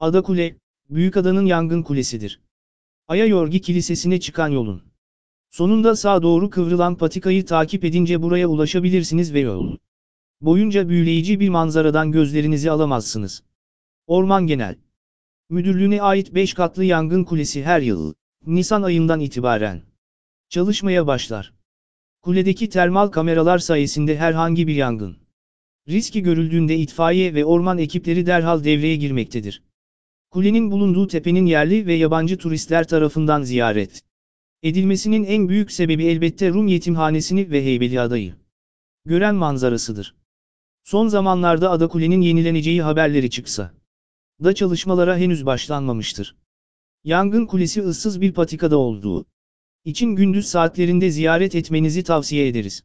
Ada Kule, Büyükada'nın yangın kulesidir. Ayayorgi Kilisesi'ne çıkan yolun. Sonunda sağa doğru kıvrılan patikayı takip edince buraya ulaşabilirsiniz ve yol. Boyunca büyüleyici bir manzaradan gözlerinizi alamazsınız. Orman Genel Müdürlüğüne ait 5 katlı yangın kulesi her yıl, Nisan ayından itibaren çalışmaya başlar. Kuledeki termal kameralar sayesinde herhangi bir yangın riski görüldüğünde itfaiye ve orman ekipleri derhal devreye girmektedir. Kulenin bulunduğu tepenin yerli ve yabancı turistler tarafından ziyaret edilmesinin en büyük sebebi elbette Rum yetimhanesini ve Heybeliada'yı gören manzarasıdır. Son zamanlarda Ada Kule'nin yenileneceği haberleri çıksa da çalışmalara henüz başlanmamıştır. Yangın kulesi ıssız bir patikada olduğu için gündüz saatlerinde ziyaret etmenizi tavsiye ederiz.